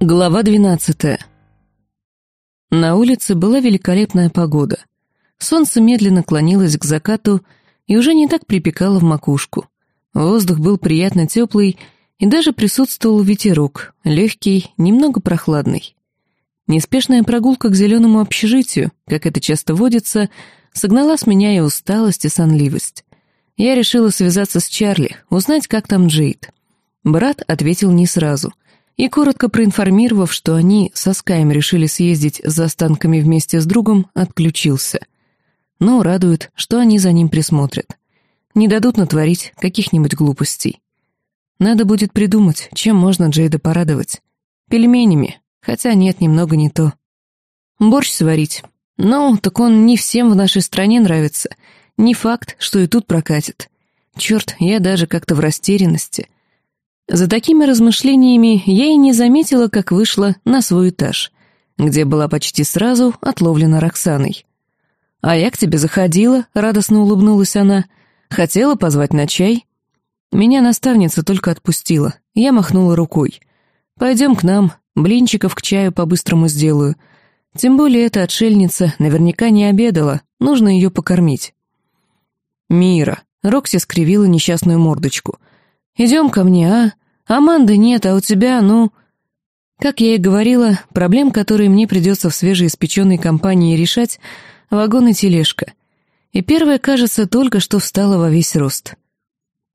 Глава двенадцатая. На улице была великолепная погода. Солнце медленно клонилось к закату и уже не так припекало в макушку. Воздух был приятно теплый, и даже присутствовал ветерок, легкий, немного прохладный. Неспешная прогулка к зеленому общежитию, как это часто водится, согнала с меня и усталость, и сонливость. Я решила связаться с Чарли, узнать, как там Джейд. Брат ответил не сразу — и, коротко проинформировав, что они со Скаем решили съездить за останками вместе с другом, отключился. Но радует, что они за ним присмотрят. Не дадут натворить каких-нибудь глупостей. Надо будет придумать, чем можно Джейда порадовать. Пельменями, хотя нет, немного не то. Борщ сварить. Ну, так он не всем в нашей стране нравится. Не факт, что и тут прокатит. Черт, я даже как-то в растерянности. За такими размышлениями я и не заметила, как вышла на свой этаж, где была почти сразу отловлена Роксаной. «А я к тебе заходила», — радостно улыбнулась она. «Хотела позвать на чай?» Меня наставница только отпустила. Я махнула рукой. «Пойдем к нам, блинчиков к чаю по-быстрому сделаю. Тем более эта отшельница наверняка не обедала, нужно ее покормить». «Мира», — Рокси скривила несчастную мордочку — Идем ко мне, а? Аманды нет, а у тебя, ну...» Как я и говорила, проблем, которые мне придется в свежеиспеченной компании решать, вагон и тележка. И первая, кажется, только что встала во весь рост.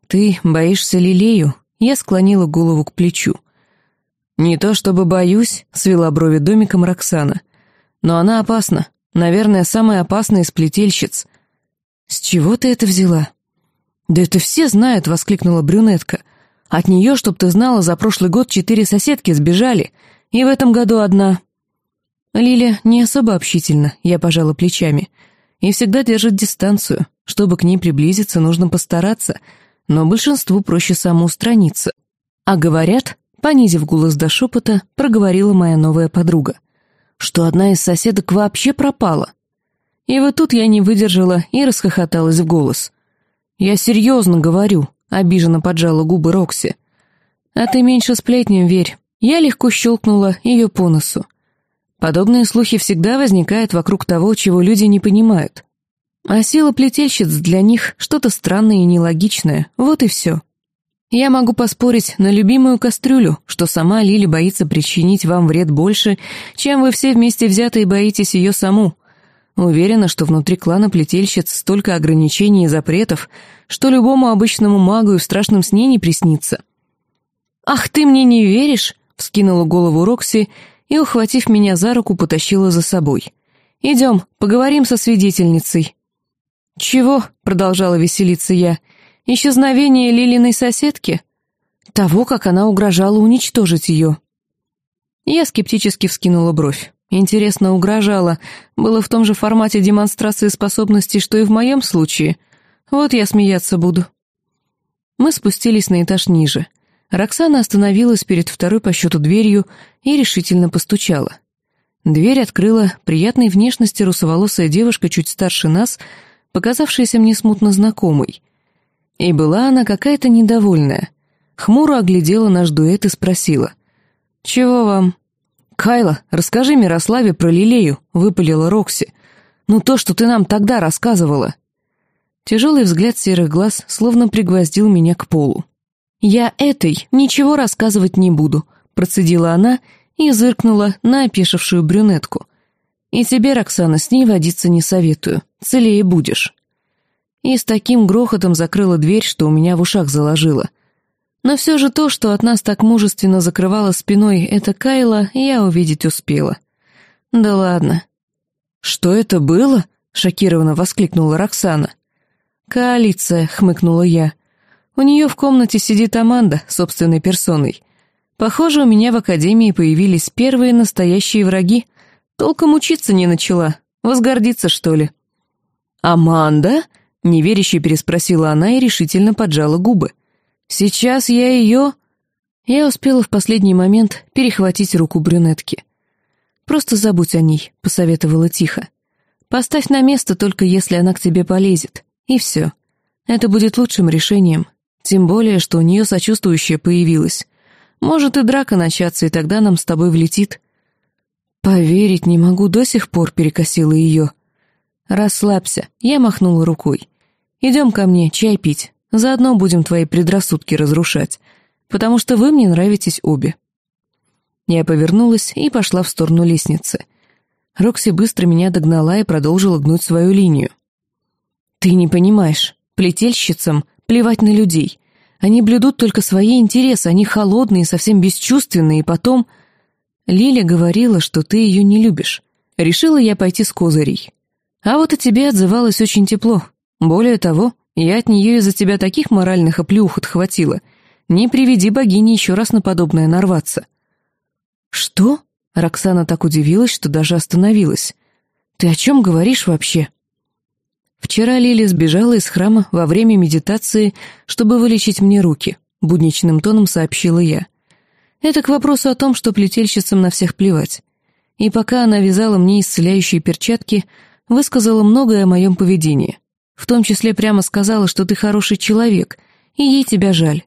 «Ты боишься Лилею?» Я склонила голову к плечу. «Не то чтобы боюсь», — свела брови домиком Роксана. «Но она опасна. Наверное, самая опасная из плетельщиц». «С чего ты это взяла?» «Да это все знают!» — воскликнула брюнетка. «От нее, чтоб ты знала, за прошлый год четыре соседки сбежали, и в этом году одна». Лиля не особо общительна, я пожала плечами, и всегда держит дистанцию. Чтобы к ней приблизиться, нужно постараться, но большинству проще самоустраниться. А говорят, понизив голос до шепота, проговорила моя новая подруга, что одна из соседок вообще пропала. И вот тут я не выдержала и расхохоталась в голос — «Я серьезно говорю», — обиженно поджала губы Рокси. «А ты меньше сплетням верь». Я легко щелкнула ее по носу. Подобные слухи всегда возникают вокруг того, чего люди не понимают. А сила плетельщиц для них что-то странное и нелогичное, вот и все. Я могу поспорить на любимую кастрюлю, что сама Лили боится причинить вам вред больше, чем вы все вместе взятые боитесь ее саму. Уверена, что внутри клана плетельщиц столько ограничений и запретов, что любому обычному магу и в страшном сне не приснится. «Ах, ты мне не веришь?» — вскинула голову Рокси и, ухватив меня за руку, потащила за собой. «Идем, поговорим со свидетельницей». «Чего?» — продолжала веселиться я. «Исчезновение Лилиной соседки?» «Того, как она угрожала уничтожить ее». Я скептически вскинула бровь. Интересно, угрожала. Было в том же формате демонстрации способностей, что и в моем случае. Вот я смеяться буду. Мы спустились на этаж ниже. Роксана остановилась перед второй по счету дверью и решительно постучала. Дверь открыла приятной внешности русоволосая девушка чуть старше нас, показавшаяся мне смутно знакомой. И была она какая-то недовольная. Хмуро оглядела наш дуэт и спросила. «Чего вам?» «Кайла, расскажи Мирославе про Лилею», — выпалила Рокси. «Ну то, что ты нам тогда рассказывала». Тяжелый взгляд серых глаз словно пригвоздил меня к полу. «Я этой ничего рассказывать не буду», — процедила она и зыркнула на опешившую брюнетку. «И тебе, Роксана, с ней водиться не советую, целее будешь». И с таким грохотом закрыла дверь, что у меня в ушах заложило. Но все же то, что от нас так мужественно закрывала спиной эта Кайла, я увидеть успела. Да ладно. «Что это было?» — шокированно воскликнула Роксана. «Коалиция», — хмыкнула я. «У нее в комнате сидит Аманда, собственной персоной. Похоже, у меня в академии появились первые настоящие враги. Толком учиться не начала. Возгордиться, что ли?» «Аманда?» — неверяще переспросила она и решительно поджала губы. «Сейчас я ее...» Я успела в последний момент перехватить руку брюнетки. «Просто забудь о ней», — посоветовала тихо. «Поставь на место только если она к тебе полезет. И все. Это будет лучшим решением. Тем более, что у нее сочувствующее появилось. Может и драка начаться, и тогда нам с тобой влетит». «Поверить не могу, до сих пор перекосила ее». «Расслабься», — я махнула рукой. «Идем ко мне, чай пить. Заодно будем твои предрассудки разрушать, потому что вы мне нравитесь обе». Я повернулась и пошла в сторону лестницы. Рокси быстро меня догнала и продолжила гнуть свою линию. «Ты не понимаешь, плетельщицам плевать на людей. Они блюдут только свои интересы, они холодные, совсем бесчувственные, и потом...» Лиля говорила, что ты ее не любишь. Решила я пойти с козырей. А вот о тебе отзывалась очень тепло. Более того, я от нее из-за тебя таких моральных оплеух отхватила. Не приведи богини еще раз на подобное нарваться. «Что?» — Роксана так удивилась, что даже остановилась. «Ты о чем говоришь вообще?» Вчера Лили сбежала из храма во время медитации, чтобы вылечить мне руки, будничным тоном сообщила я. Это к вопросу о том, что плетельщицам на всех плевать. И пока она вязала мне исцеляющие перчатки, высказала многое о моем поведении. В том числе прямо сказала, что ты хороший человек, и ей тебя жаль.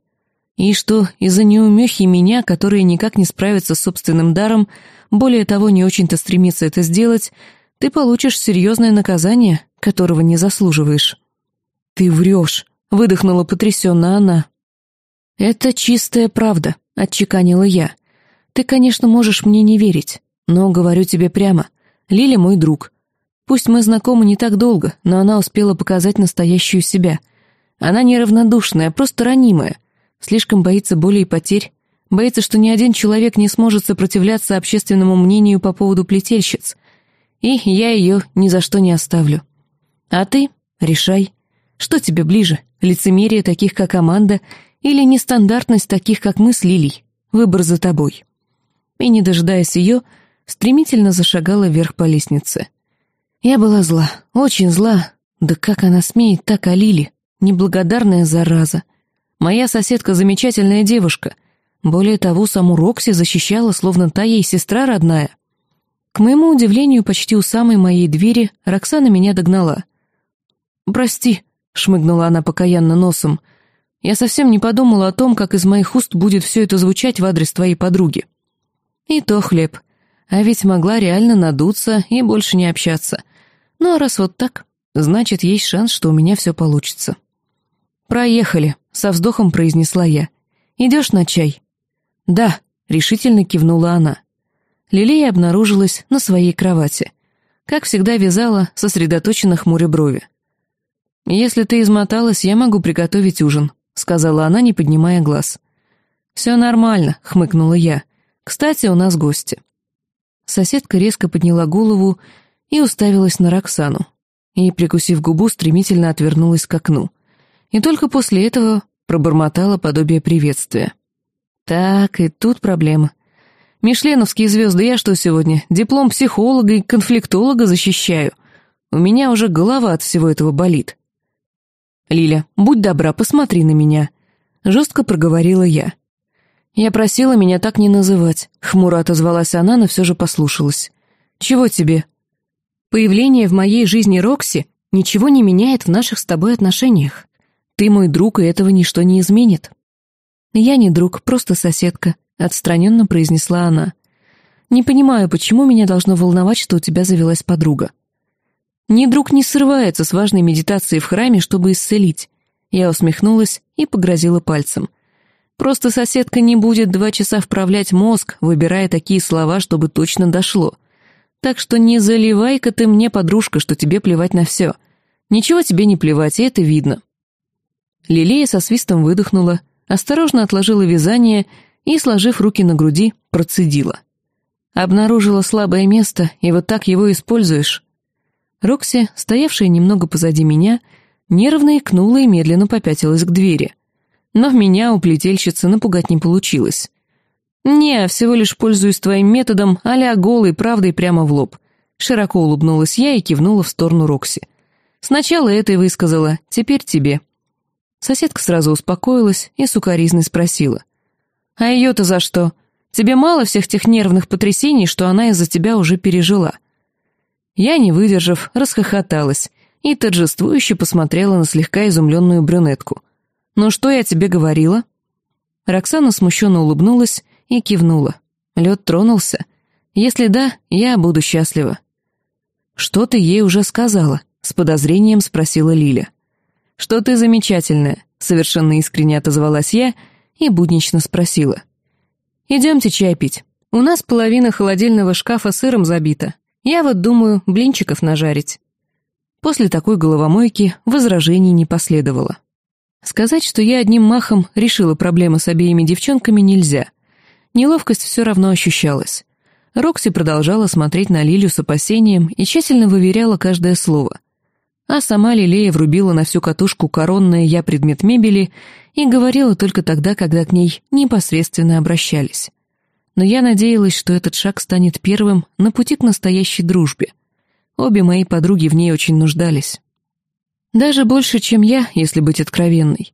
И что из-за неумехи меня, которая никак не справится с собственным даром, более того, не очень-то стремится это сделать, ты получишь серьезное наказание, которого не заслуживаешь. «Ты врешь», — выдохнула потрясенно она. «Это чистая правда», — отчеканила я. «Ты, конечно, можешь мне не верить, но говорю тебе прямо, Лили мой друг. Пусть мы знакомы не так долго, но она успела показать настоящую себя. Она неравнодушная, просто ранимая, Слишком боится боли и потерь. Боится, что ни один человек не сможет сопротивляться общественному мнению по поводу плетельщиц. И я ее ни за что не оставлю. А ты решай. Что тебе ближе, лицемерие таких, как Аманда, или нестандартность таких, как мы с Лилей? Выбор за тобой. И, не дожидаясь ее, стремительно зашагала вверх по лестнице. Я была зла, очень зла. Да как она смеет так о Лиле? Неблагодарная зараза. Моя соседка замечательная девушка. Более того, саму Рокси защищала, словно та ей сестра родная. К моему удивлению, почти у самой моей двери Роксана меня догнала. «Прости», — шмыгнула она покаянно носом, — «я совсем не подумала о том, как из моих уст будет все это звучать в адрес твоей подруги». И то хлеб. А ведь могла реально надуться и больше не общаться. Ну а раз вот так, значит, есть шанс, что у меня все получится. «Проехали», — со вздохом произнесла я. «Идешь на чай?» «Да», — решительно кивнула она. Лилия обнаружилась на своей кровати. Как всегда вязала, сосредоточенно хмуря брови. «Если ты измоталась, я могу приготовить ужин», — сказала она, не поднимая глаз. «Все нормально», — хмыкнула я. «Кстати, у нас гости». Соседка резко подняла голову и уставилась на Роксану. И, прикусив губу, стремительно отвернулась к окну — и только после этого пробормотала подобие приветствия. Так, и тут проблема. Мишленовские звезды я что сегодня, диплом психолога и конфликтолога защищаю? У меня уже голова от всего этого болит. «Лиля, будь добра, посмотри на меня», — жестко проговорила я. «Я просила меня так не называть», — хмуро отозвалась она, но все же послушалась. «Чего тебе?» «Появление в моей жизни Рокси ничего не меняет в наших с тобой отношениях. Ты мой друг, и этого ничто не изменит». «Я не друг, просто соседка», — отстраненно произнесла она. «Не понимаю, почему меня должно волновать, что у тебя завелась подруга». «Ни друг не срывается с важной медитацией в храме, чтобы исцелить». Я усмехнулась и погрозила пальцем. «Просто соседка не будет два часа вправлять мозг, выбирая такие слова, чтобы точно дошло. Так что не заливай-ка ты мне, подружка, что тебе плевать на все. Ничего тебе не плевать, и это видно». Лилея со свистом выдохнула, осторожно отложила вязание и, сложив руки на груди, процедила. Обнаружила слабое место, и вот так его используешь. Рокси, стоявшая немного позади меня, нервно икнула и медленно попятилась к двери. Но меня у плетельщицы напугать не получилось. «Не, всего лишь пользуюсь твоим методом а-ля голой правдой прямо в лоб». Широко улыбнулась я и кивнула в сторону Рокси. «Сначала это и высказала, теперь тебе». Соседка сразу успокоилась и сукоризной спросила. «А ее-то за что? Тебе мало всех тех нервных потрясений, что она из-за тебя уже пережила?» Я, не выдержав, расхохоталась и торжествующе посмотрела на слегка изумленную брюнетку. «Ну что я тебе говорила?» Роксана смущенно улыбнулась и кивнула. Лед тронулся. Если да, я буду счастлива. «Что ты ей уже сказала?» — с подозрением спросила Лиля. «Что ты замечательная», — совершенно искренне отозвалась я и буднично спросила. «Идемте чай пить. У нас половина холодильного шкафа сыром забита. Я вот думаю, блинчиков нажарить». После такой головомойки возражений не последовало. Сказать, что я одним махом решила проблемы с обеими девчонками, нельзя. Неловкость все равно ощущалась. Рокси продолжала смотреть на Лилю с опасением и тщательно выверяла каждое слово. А сама Лилея врубила на всю катушку коронное «я предмет мебели» и говорила только тогда, когда к ней непосредственно обращались. Но я надеялась, что этот шаг станет первым на пути к настоящей дружбе. Обе мои подруги в ней очень нуждались. Даже больше, чем я, если быть откровенной.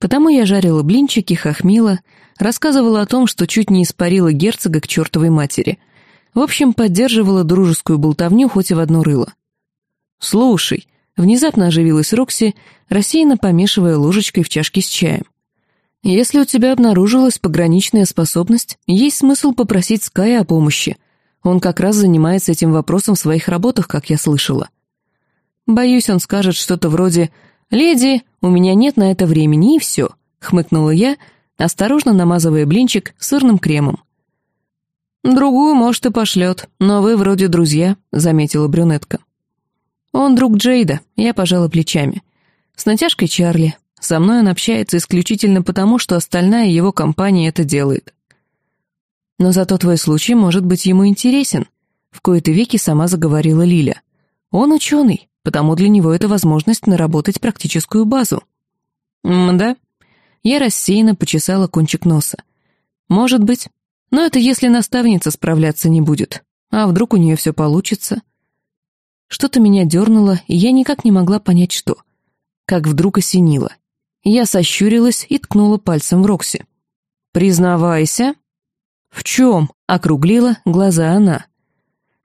Потому я жарила блинчики, хохмила, рассказывала о том, что чуть не испарила герцога к чертовой матери. В общем, поддерживала дружескую болтовню хоть и в одно рыло. «Слушай», — внезапно оживилась Рокси, рассеянно помешивая ложечкой в чашке с чаем. «Если у тебя обнаружилась пограничная способность, есть смысл попросить Ская о помощи. Он как раз занимается этим вопросом в своих работах, как я слышала». Боюсь, он скажет что-то вроде «Леди, у меня нет на это времени, и все», — хмыкнула я, осторожно намазывая блинчик сырным кремом. «Другую, может, и пошлет, но вы вроде друзья», — заметила брюнетка. «Он друг Джейда», — я пожала плечами. «С натяжкой Чарли. Со мной он общается исключительно потому, что остальная его компания это делает». «Но зато твой случай может быть ему интересен», — в кои-то веки сама заговорила Лиля. «Он ученый, потому для него это возможность наработать практическую базу. М-да. Я рассеянно почесала кончик носа. Может быть. Но это если наставница справляться не будет. А вдруг у нее все получится? Что-то меня дернуло, и я никак не могла понять, что. Как вдруг осенило. Я сощурилась и ткнула пальцем в Рокси. «Признавайся». «В чем?» — округлила глаза она.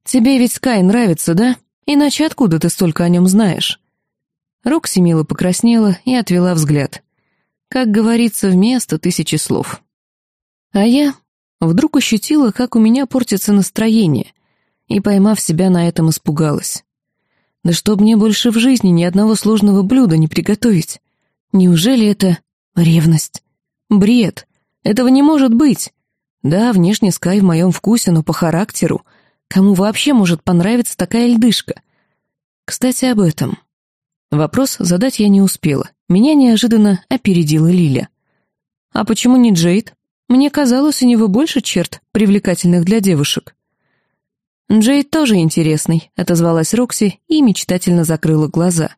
«Тебе ведь Скай нравится, да?» Иначе откуда ты столько о нем знаешь?» Рокси мило покраснела и отвела взгляд. Как говорится, вместо тысячи слов. А я вдруг ощутила, как у меня портится настроение, и, поймав себя на этом, испугалась. Да чтоб мне больше в жизни ни одного сложного блюда не приготовить. Неужели это ревность? Бред. Этого не может быть. Да, внешне Скай в моем вкусе, но по характеру Кому вообще может понравиться такая льдышка? Кстати, об этом. Вопрос задать я не успела. Меня неожиданно опередила Лиля. А почему не Джейд? Мне казалось, у него больше черт, привлекательных для девушек. Джейд тоже интересный, отозвалась Рокси и мечтательно закрыла глаза.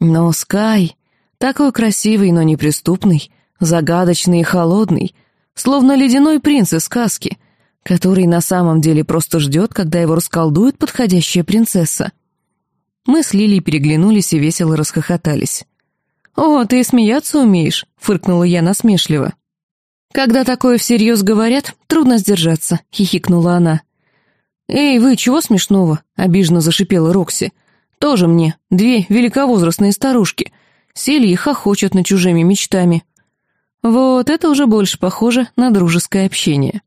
Но Скай, такой красивый, но неприступный, загадочный и холодный, словно ледяной принц из сказки — который на самом деле просто ждет, когда его расколдует подходящая принцесса. Мы с Лилией переглянулись и весело расхохотались. «О, ты смеяться умеешь?» — фыркнула я насмешливо. «Когда такое всерьез говорят, трудно сдержаться», — хихикнула она. «Эй, вы, чего смешного?» — обиженно зашипела Рокси. «Тоже мне, две великовозрастные старушки. Сели и хохочут над чужими мечтами». Вот это уже больше похоже на дружеское общение.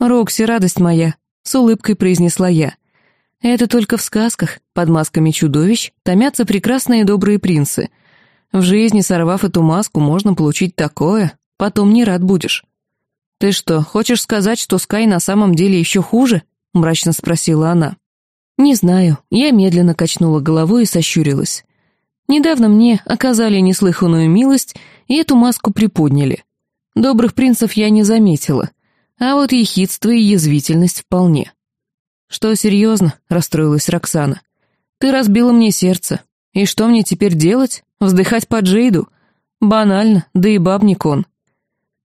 «Рокси, радость моя!» — с улыбкой произнесла я. «Это только в сказках, под масками чудовищ, томятся прекрасные добрые принцы. В жизни, сорвав эту маску, можно получить такое, потом не рад будешь». «Ты что, хочешь сказать, что Скай на самом деле еще хуже?» — мрачно спросила она. «Не знаю». Я медленно качнула головой и сощурилась. Недавно мне оказали неслыханную милость и эту маску приподняли. Добрых принцев я не заметила. А вот ехидство и язвительность вполне. «Что, серьезно?» — расстроилась Роксана. «Ты разбила мне сердце. И что мне теперь делать? Вздыхать по Джейду? Банально, да и бабник он».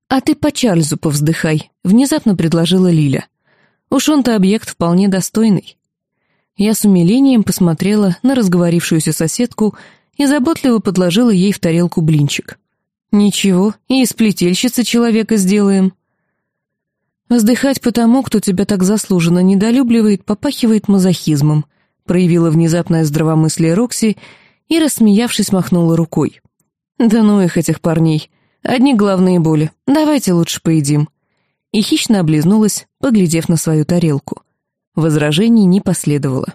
«А ты по Чарльзу повздыхай», — внезапно предложила Лиля. «Уж он-то объект вполне достойный». Я с умилением посмотрела на разговорившуюся соседку и заботливо подложила ей в тарелку блинчик. «Ничего, и из плетельщицы человека сделаем». «Вздыхать по тому, кто тебя так заслуженно недолюбливает, попахивает мазохизмом», проявила внезапное здравомыслие Рокси и, рассмеявшись, махнула рукой. «Да ну их, этих парней. Одни главные боли. Давайте лучше поедим». и хищно облизнулась, поглядев на свою тарелку. Возражений не последовало.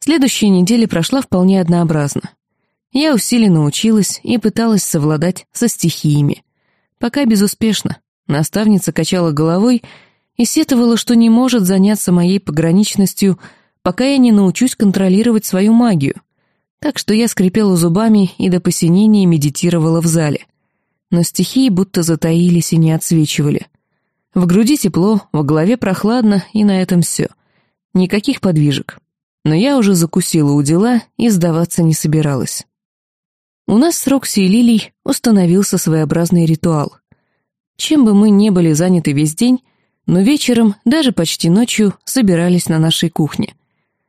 Следующая неделя прошла вполне однообразно. Я усиленно училась и пыталась совладать со стихиями. Пока безуспешно. Наставница качала головой и сетовала, что не может заняться моей пограничностью, пока я не научусь контролировать свою магию. Так что я скрипела зубами и до посинения медитировала в зале. Но стихии будто затаились и не отсвечивали. В груди тепло, в голове прохладно, и на этом все. Никаких подвижек. Но я уже закусила у дела и сдаваться не собиралась. У нас с Рокси и Лилей установился своеобразный ритуал. Чем бы мы не были заняты весь день, но вечером, даже почти ночью, собирались на нашей кухне.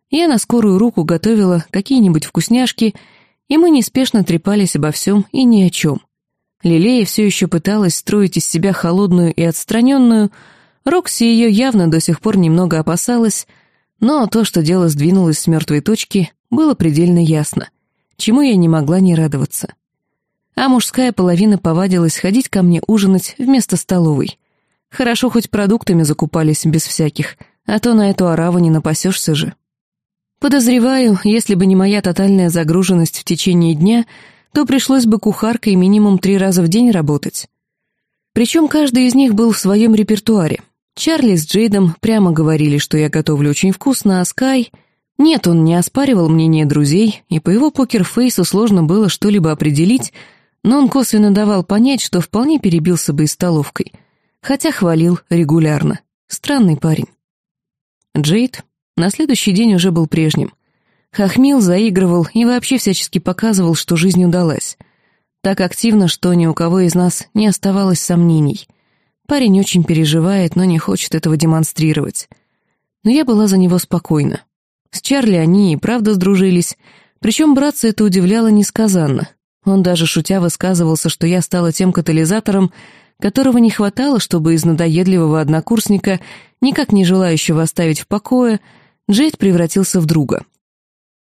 Я на скорую руку готовила какие-нибудь вкусняшки, и мы неспешно трепались обо всем и ни о чем. Лилея все еще пыталась строить из себя холодную и отстраненную, Рокси ее явно до сих пор немного опасалась, но то, что дело сдвинулось с мертвой точки, было предельно ясно, чему я не могла не радоваться. А мужская половина повадилась ходить ко мне ужинать вместо столовой. Хорошо хоть продуктами закупались без всяких, а то на эту ораву не напасешься же. Подозреваю, если бы не моя тотальная загруженность в течение дня, то пришлось бы кухаркой минимум три раза в день работать. Причем каждый из них был в своем репертуаре. Чарли с Джейдом прямо говорили, что я готовлю очень вкусно, а Скай... Нет, он не оспаривал мнение друзей, и по его покерфейсу сложно было что-либо определить, но он косвенно давал понять, что вполне перебился бы и столовкой, хотя хвалил регулярно. Странный парень. Джейд на следующий день уже был прежним. Хохмил, заигрывал и вообще всячески показывал, что жизнь удалась. Так активно, что ни у кого из нас не оставалось сомнений. Парень очень переживает, но не хочет этого демонстрировать. Но я была за него спокойна. С Чарли они и правда сдружились, причем братца это удивляло несказанно. Он даже шутя высказывался, что я стала тем катализатором, которого не хватало, чтобы из надоедливого однокурсника, никак не желающего оставить в покое, Джейд превратился в друга.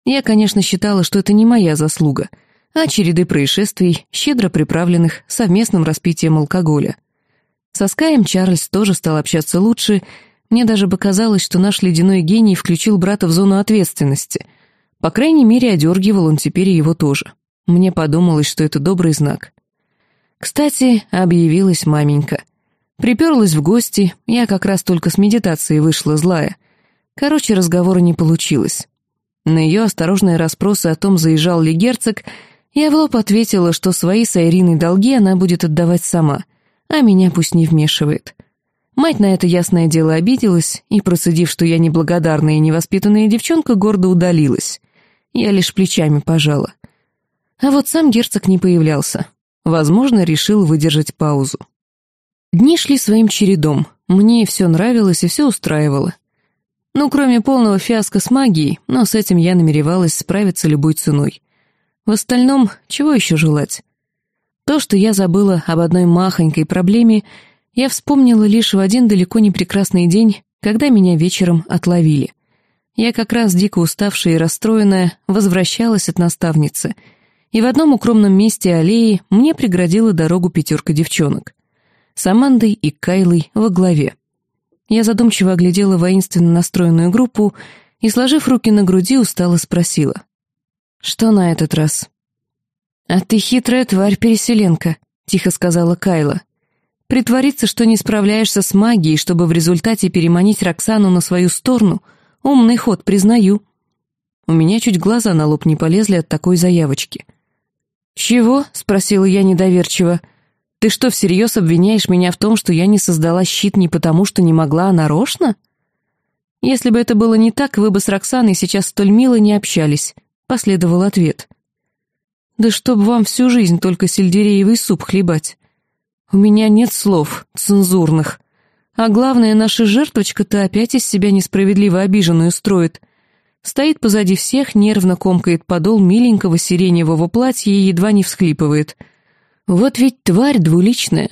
Я, конечно, считала, что это не моя заслуга, а череды происшествий, щедро приправленных совместным распитием алкоголя. Со Скаем Чарльз тоже стал общаться лучше, мне даже показалось, что наш ледяной гений включил брата в зону ответственности. По крайней мере, одергивал он теперь его тоже. Мне подумалось, что это добрый знак. Кстати, объявилась маменька. Приперлась в гости, я как раз только с медитацией вышла злая. Короче, разговора не получилось. На ее осторожные расспросы о том, заезжал ли герцог, я в лоб ответила, что свои с Ириной долги она будет отдавать сама, а меня пусть не вмешивает. Мать на это ясное дело обиделась и, процедив, что я неблагодарная и невоспитанная девчонка, гордо удалилась. Я лишь плечами пожала. А вот сам герцог не появлялся. Возможно, решил выдержать паузу. Дни шли своим чередом. Мне все нравилось и все устраивало. Ну, кроме полного фиаско с магией, но с этим я намеревалась справиться любой ценой. В остальном, чего еще желать? То, что я забыла об одной махонькой проблеме, я вспомнила лишь в один далеко не прекрасный день, когда меня вечером отловили. Я как раз дико уставшая и расстроенная возвращалась от наставницы — и в одном укромном месте аллеи мне преградила дорогу пятерка девчонок. С Амандой и Кайлой во главе. Я задумчиво оглядела воинственно настроенную группу и, сложив руки на груди, устало спросила. «Что на этот раз?» «А ты хитрая тварь-переселенка», — тихо сказала Кайла. «Притвориться, что не справляешься с магией, чтобы в результате переманить Роксану на свою сторону, умный ход, признаю». У меня чуть глаза на лоб не полезли от такой заявочки — «Чего?» — спросила я недоверчиво. «Ты что, всерьез обвиняешь меня в том, что я не создала щит не потому, что не могла, а нарочно?» «Если бы это было не так, вы бы с Роксаной сейчас столь мило не общались», — последовал ответ. «Да чтоб вам всю жизнь только сельдереевый суп хлебать. У меня нет слов, цензурных. А главное, наша жертвочка-то опять из себя несправедливо обиженную строит. Стоит позади всех, нервно комкает подол миленького сиреневого платья и едва не всхлипывает. Вот ведь тварь двуличная.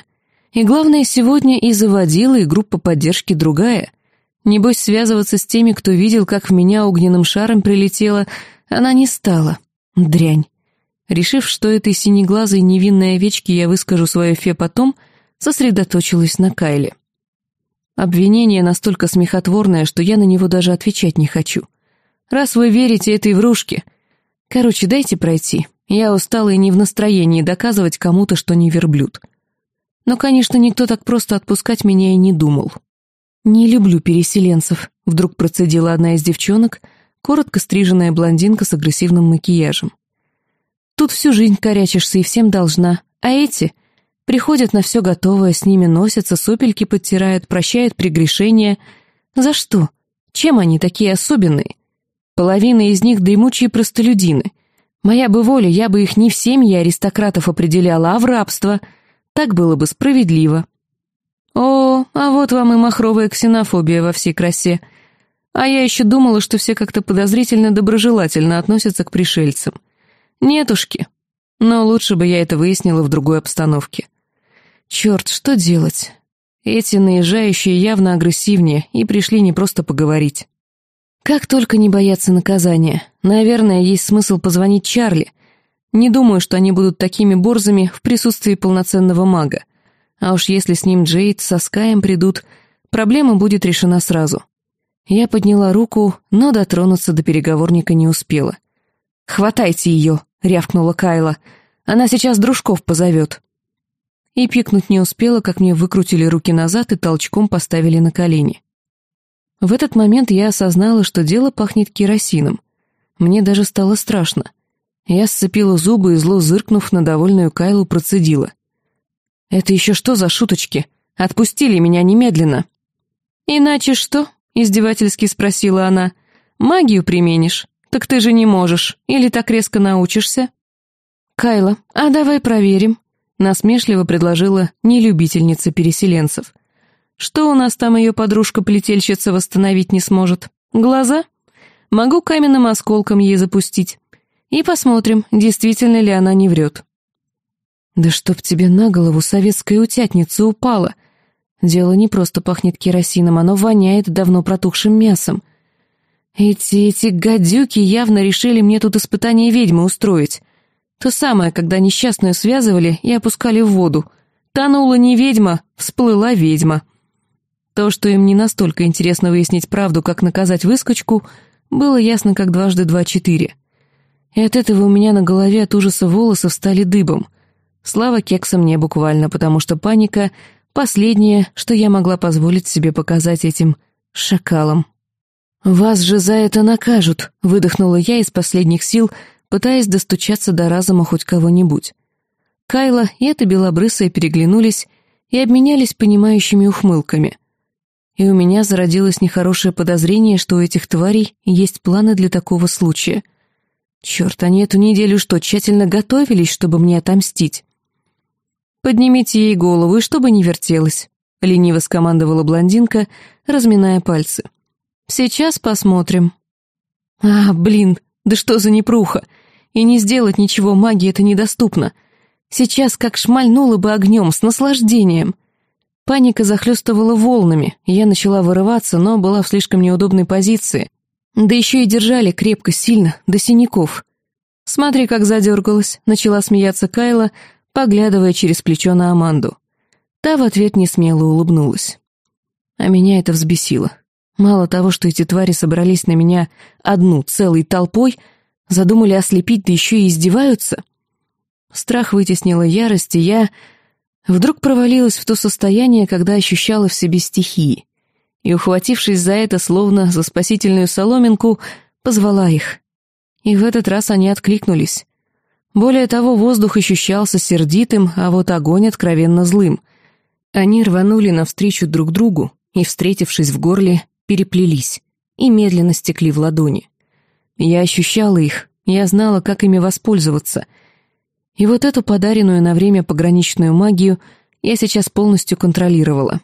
И главное, сегодня и заводила, и группа поддержки другая. Небось, связываться с теми, кто видел, как в меня огненным шаром прилетела, она не стала. Дрянь. Решив, что этой синеглазой невинной овечке я выскажу свое фе потом, сосредоточилась на Кайле. Обвинение настолько смехотворное, что я на него даже отвечать не хочу. Раз вы верите этой врушке... Короче, дайте пройти. Я устала и не в настроении доказывать кому-то, что не верблюд. Но, конечно, никто так просто отпускать меня и не думал. «Не люблю переселенцев», — вдруг процедила одна из девчонок, коротко стриженная блондинка с агрессивным макияжем. «Тут всю жизнь корячишься и всем должна, а эти приходят на все готовое, с ними носятся, сопельки подтирают, прощают прегрешения. За что? Чем они такие особенные? Половина из них дремучие простолюдины. Моя бы воля, я бы их не в семьи аристократов определяла, а в рабство. Так было бы справедливо». О, а вот вам и махровая ксенофобия во всей красе. А я еще думала, что все как-то подозрительно доброжелательно относятся к пришельцам. Нетушки. Но лучше бы я это выяснила в другой обстановке. Черт, что делать? Эти наезжающие явно агрессивнее и пришли не просто поговорить. Как только не бояться наказания. Наверное, есть смысл позвонить Чарли. Не думаю, что они будут такими борзами в присутствии полноценного мага. А уж если с ним Джейд со Скаем придут, проблема будет решена сразу. Я подняла руку, но дотронуться до переговорника не успела. «Хватайте ее!» — рявкнула Кайла. «Она сейчас дружков позовет». И пикнуть не успела, как мне выкрутили руки назад и толчком поставили на колени. В этот момент я осознала, что дело пахнет керосином. Мне даже стало страшно. Я сцепила зубы и, зло зыркнув на довольную Кайлу, процедила. «Это еще что за шуточки? Отпустили меня немедленно!» «Иначе что?» — издевательски спросила она. «Магию применишь? Так ты же не можешь. Или так резко научишься?» «Кайла, а давай проверим», — насмешливо предложила нелюбительница переселенцев. «Что у нас там ее подружка-плетельщица восстановить не сможет? Глаза? Могу каменным осколком ей запустить. И посмотрим, действительно ли она не врет». «Да чтоб тебе на голову советская утятница упала!» Дело не просто пахнет керосином, оно воняет давно протухшим мясом. Эти, эти гадюки явно решили мне тут испытание ведьмы устроить. То самое, когда несчастную связывали и опускали в воду. Тонула не ведьма, всплыла ведьма. То, что им не настолько интересно выяснить правду, как наказать выскочку, было ясно как дважды два-четыре. И от этого у меня на голове от ужаса волосы встали дыбом — Слава кексам не буквально, потому что паника — последнее, что я могла позволить себе показать этим шакалам. «Вас же за это накажут», — выдохнула я из последних сил, пытаясь достучаться до разума хоть кого-нибудь. Кайла и эта белобрысая переглянулись и обменялись понимающими ухмылками. И у меня зародилось нехорошее подозрение, что у этих тварей есть планы для такого случая. Черт, они эту неделю что, тщательно готовились, чтобы мне отомстить? «Поднимите ей голову, и чтобы не вертелась», — лениво скомандовала блондинка, разминая пальцы. «Сейчас посмотрим». «А, блин, да что за непруха! И не сделать ничего магии это недоступно. Сейчас как шмальнула бы огнем, с наслаждением». Паника захлестывала волнами, я начала вырываться, но была в слишком неудобной позиции. Да еще и держали крепко, сильно, до синяков. «Смотри, как задергалась», — начала смеяться Кайла, поглядывая через плечо на Аманду. Та в ответ не смело улыбнулась. А меня это взбесило. Мало того, что эти твари собрались на меня одну целой толпой, задумали ослепить, да еще и издеваются. Страх вытеснила ярость, и я вдруг провалилась в то состояние, когда ощущала в себе стихии. И, ухватившись за это, словно за спасительную соломинку, позвала их. И в этот раз они откликнулись. Более того, воздух ощущался сердитым, а вот огонь откровенно злым. Они рванули навстречу друг другу и, встретившись в горле, переплелись и медленно стекли в ладони. Я ощущала их, я знала, как ими воспользоваться. И вот эту подаренную на время пограничную магию я сейчас полностью контролировала.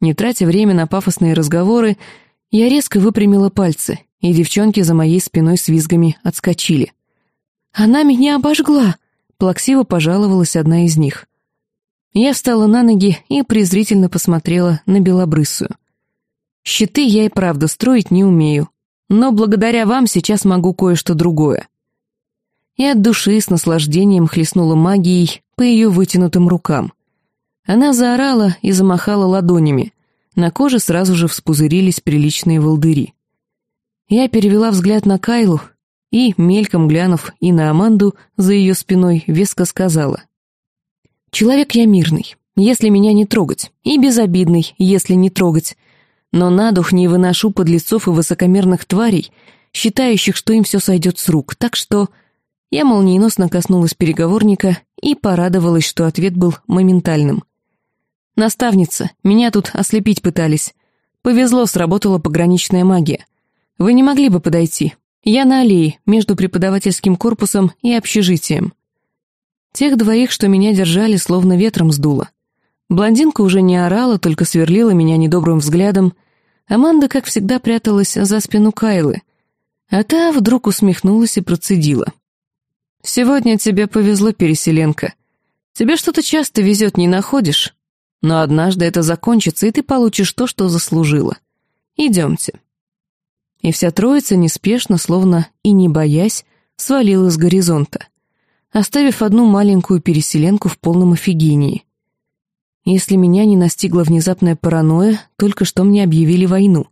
Не тратя время на пафосные разговоры, я резко выпрямила пальцы, и девчонки за моей спиной с визгами отскочили — «Она меня обожгла!» — плаксиво пожаловалась одна из них. Я встала на ноги и презрительно посмотрела на белобрысую. «Щиты я и правда строить не умею, но благодаря вам сейчас могу кое-что другое». И от души с наслаждением хлестнула магией по ее вытянутым рукам. Она заорала и замахала ладонями. На коже сразу же вспузырились приличные волдыри. Я перевела взгляд на Кайлу и, мельком глянув и на Аманду за ее спиной, веско сказала. «Человек я мирный, если меня не трогать, и безобидный, если не трогать, но на дух не выношу подлецов и высокомерных тварей, считающих, что им все сойдет с рук, так что...» Я молниеносно коснулась переговорника и порадовалась, что ответ был моментальным. «Наставница, меня тут ослепить пытались. Повезло, сработала пограничная магия. Вы не могли бы подойти? Я на аллее, между преподавательским корпусом и общежитием». Тех двоих, что меня держали, словно ветром сдуло. Блондинка уже не орала, только сверлила меня недобрым взглядом. Аманда, как всегда, пряталась за спину Кайлы. А та вдруг усмехнулась и процедила. «Сегодня тебе повезло, переселенка. Тебе что-то часто везет, не находишь? Но однажды это закончится, и ты получишь то, что заслужила. Идемте». И вся троица неспешно, словно и не боясь, свалила с горизонта, оставив одну маленькую переселенку в полном офигении. Если меня не настигла внезапная паранойя, только что мне объявили войну.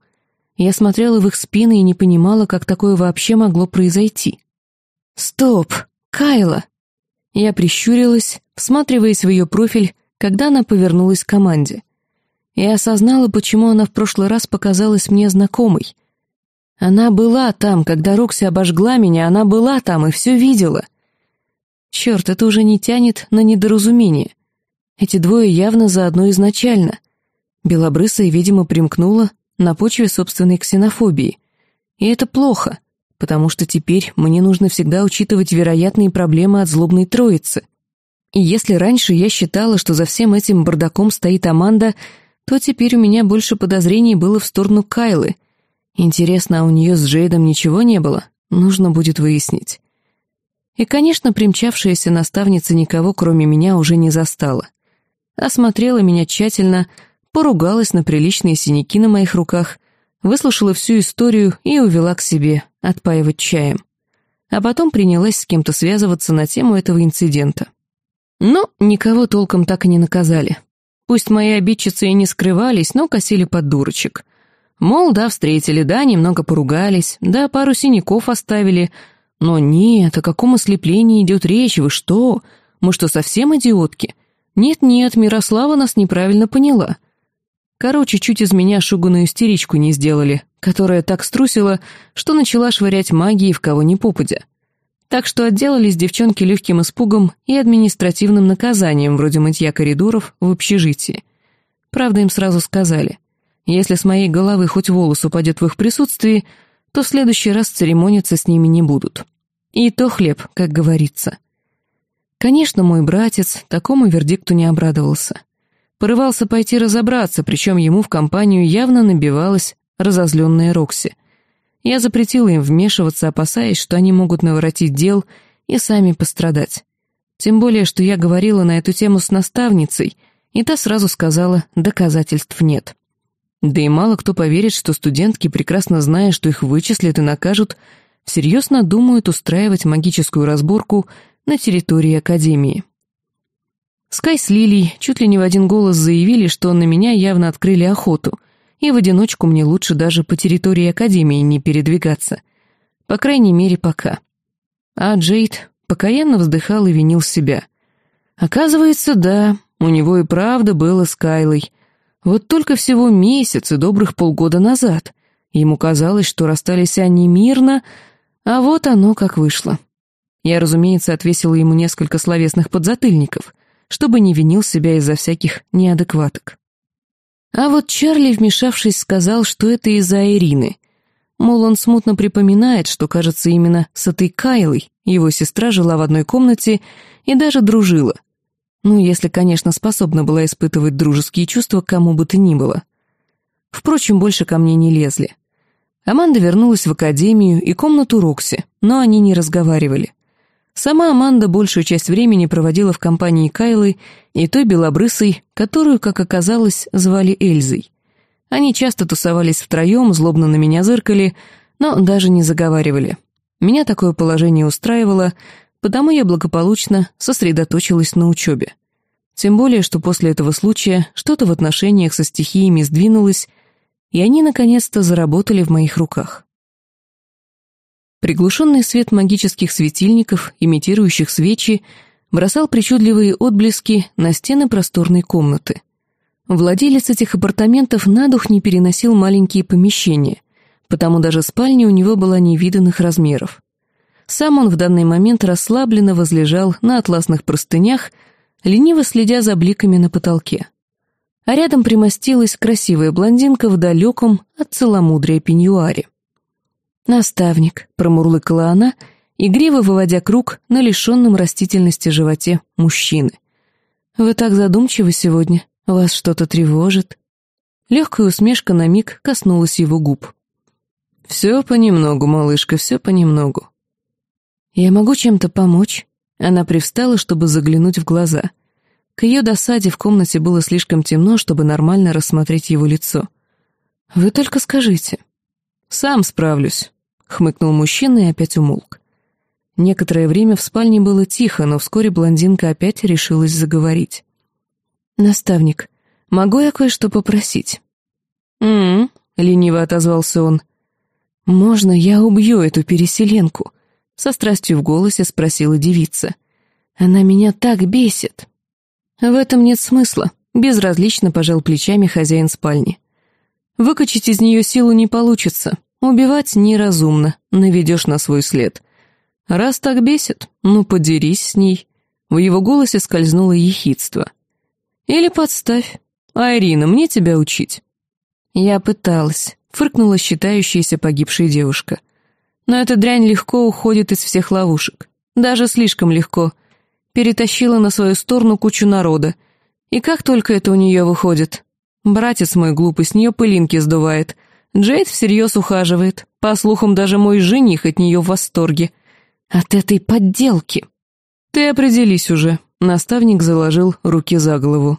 Я смотрела в их спины и не понимала, как такое вообще могло произойти. «Стоп!» «Кайла!» Я прищурилась, всматриваясь в ее профиль, когда она повернулась к команде. И осознала, почему она в прошлый раз показалась мне знакомой. Она была там, когда Рокси обожгла меня, она была там и все видела. Черт, это уже не тянет на недоразумение. Эти двое явно заодно изначально. Белобрысая, видимо, примкнула на почве собственной ксенофобии. И это плохо — потому что теперь мне нужно всегда учитывать вероятные проблемы от злобной троицы. И если раньше я считала, что за всем этим бардаком стоит Аманда, то теперь у меня больше подозрений было в сторону Кайлы. Интересно, а у нее с Джейдом ничего не было? Нужно будет выяснить. И, конечно, примчавшаяся наставница никого, кроме меня, уже не застала. Осмотрела меня тщательно, поругалась на приличные синяки на моих руках, выслушала всю историю и увела к себе, отпаивать чаем. А потом принялась с кем-то связываться на тему этого инцидента. Но никого толком так и не наказали. Пусть мои обидчицы и не скрывались, но косили под дурочек. Мол, да, встретили, да, немного поругались, да, пару синяков оставили. Но нет, о каком ослеплении идет речь, вы что? Мы что, совсем идиотки? Нет-нет, Мирослава нас неправильно поняла — Короче, чуть из меня шуганую истеричку не сделали, которая так струсила, что начала швырять магией в кого ни попадя. Так что отделались девчонки легким испугом и административным наказанием, вроде мытья коридоров в общежитии. Правда, им сразу сказали, если с моей головы хоть волос упадет в их присутствии, то в следующий раз церемониться с ними не будут. И то хлеб, как говорится. Конечно, мой братец такому вердикту не обрадовался. Порывался пойти разобраться, причем ему в компанию явно набивалась разозленная Рокси. Я запретила им вмешиваться, опасаясь, что они могут наворотить дел и сами пострадать. Тем более, что я говорила на эту тему с наставницей, и та сразу сказала, доказательств нет. Да и мало кто поверит, что студентки, прекрасно зная, что их вычислят и накажут, всерьез надумают устраивать магическую разборку на территории Академии. Скай с Лилией чуть ли не в один голос заявили, что на меня явно открыли охоту, и в одиночку мне лучше даже по территории Академии не передвигаться. По крайней мере, пока. А Джейд покаянно вздыхал и винил себя. Оказывается, да, у него и правда было с Кайлой. Вот только всего месяц и добрых полгода назад. Ему казалось, что расстались они мирно, а вот оно как вышло. Я, разумеется, отвесила ему несколько словесных подзатыльников — чтобы не винил себя из-за всяких неадекваток. А вот Чарли, вмешавшись, сказал, что это из-за Ирины. Мол, он смутно припоминает, что, кажется, именно с этой Кайлой его сестра жила в одной комнате и даже дружила. Ну, если, конечно, способна была испытывать дружеские чувства кому бы то ни было. Впрочем, больше ко мне не лезли. Аманда вернулась в академию и комнату Рокси, но они не разговаривали. Сама Аманда большую часть времени проводила в компании Кайлы и той белобрысой, которую, как оказалось, звали Эльзой. Они часто тусовались втроем, злобно на меня зыркали, но даже не заговаривали. Меня такое положение устраивало, потому я благополучно сосредоточилась на учебе. Тем более, что после этого случая что-то в отношениях со стихиями сдвинулось, и они наконец-то заработали в моих руках. Приглушенный свет магических светильников, имитирующих свечи, бросал причудливые отблески на стены просторной комнаты. Владелец этих апартаментов на дух не переносил маленькие помещения, потому даже спальня у него была невиданных размеров. Сам он в данный момент расслабленно возлежал на атласных простынях, лениво следя за бликами на потолке. А рядом примостилась красивая блондинка в далеком от целомудрия пеньюаре. «Наставник», — промурлыкала она, игриво выводя круг на лишенном растительности животе мужчины. «Вы так задумчивы сегодня, вас что-то тревожит?» Легкая усмешка на миг коснулась его губ. «Все понемногу, малышка, все понемногу. «Я могу чем-то помочь?» Она привстала, чтобы заглянуть в глаза. К ее досаде в комнате было слишком темно, чтобы нормально рассмотреть его лицо. «Вы только скажите». «Сам справлюсь», — хмыкнул мужчина и опять умолк. Некоторое время в спальне было тихо, но вскоре блондинка опять решилась заговорить. «Наставник, могу я кое-что попросить?» «М-м-м», лениво отозвался он. «Можно я убью эту переселенку?» со страстью в голосе спросила девица. «Она меня так бесит!» «В этом нет смысла», — безразлично пожал плечами хозяин спальни. «Выкачать из нее силу не получится, убивать неразумно, наведешь на свой след. Раз так бесит, ну подерись с ней». В его голосе скользнуло ехидство. «Или подставь. Айрина, мне тебя учить». «Я пыталась», — фыркнула считающаяся погибшей девушка. Но эта дрянь легко уходит из всех ловушек. Даже слишком легко. Перетащила на свою сторону кучу народа. И как только это у нее выходит? Братец мой глупый с нее пылинки сдувает. Джейд всерьез ухаживает. По слухам, даже мой жених от нее в восторге. От этой подделки. Ты определись уже. Наставник заложил руки за голову.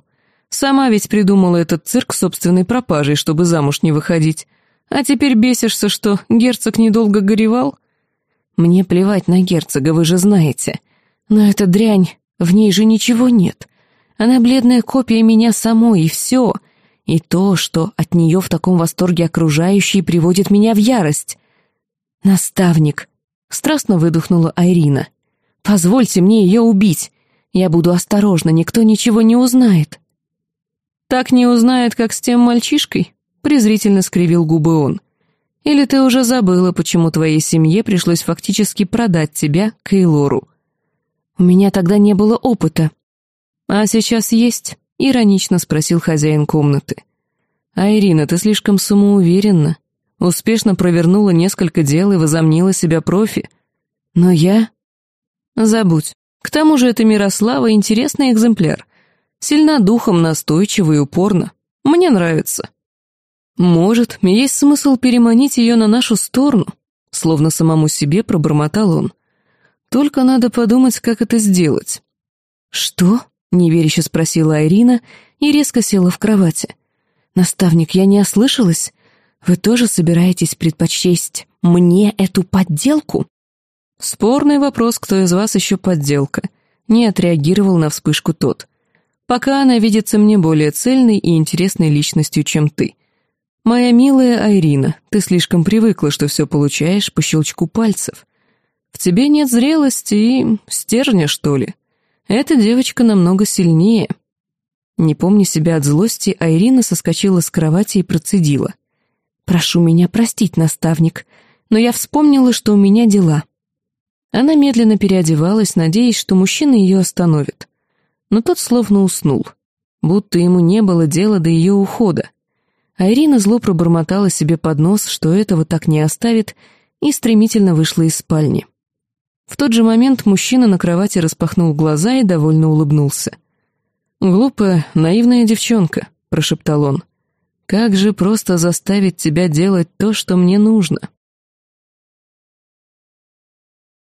Сама ведь придумала этот цирк собственной пропажей, чтобы замуж не выходить. А теперь бесишься, что герцог недолго горевал? Мне плевать на герцога, вы же знаете. Но эта дрянь, в ней же ничего нет. Она бледная копия меня самой, и все. И то, что от нее в таком восторге окружающие, приводит меня в ярость. «Наставник», — страстно выдохнула Айрина. «Позвольте мне ее убить. Я буду осторожна, никто ничего не узнает». «Так не узнает, как с тем мальчишкой?» презрительно скривил губы он. «Или ты уже забыла, почему твоей семье пришлось фактически продать тебя Кейлору?» «У меня тогда не было опыта». «А сейчас есть?» — иронично спросил хозяин комнаты. «А Ирина, ты слишком самоуверенна. Успешно провернула несколько дел и возомнила себя профи. Но я...» «Забудь. К тому же это Мирослава интересный экземпляр. Сильна духом, настойчива и упорна. Мне нравится». «Может, есть смысл переманить ее на нашу сторону?» Словно самому себе пробормотал он. «Только надо подумать, как это сделать». «Что?» — неверяще спросила Айрина и резко села в кровати. «Наставник, я не ослышалась? Вы тоже собираетесь предпочесть мне эту подделку?» «Спорный вопрос, кто из вас еще подделка», — не отреагировал на вспышку тот. «Пока она видится мне более цельной и интересной личностью, чем ты. «Моя милая Айрина, ты слишком привыкла, что все получаешь по щелчку пальцев. В тебе нет зрелости и стержня, что ли. Эта девочка намного сильнее». Не помня себя от злости, Айрина соскочила с кровати и процедила. «Прошу меня простить, наставник, но я вспомнила, что у меня дела». Она медленно переодевалась, надеясь, что мужчина ее остановит. Но тот словно уснул, будто ему не было дела до ее ухода. А Ирина зло пробормотала себе под нос, что этого так не оставит, и стремительно вышла из спальни. В тот же момент мужчина на кровати распахнул глаза и довольно улыбнулся. «Глупая, наивная девчонка», — прошептал он. «Как же просто заставить тебя делать то, что мне нужно?»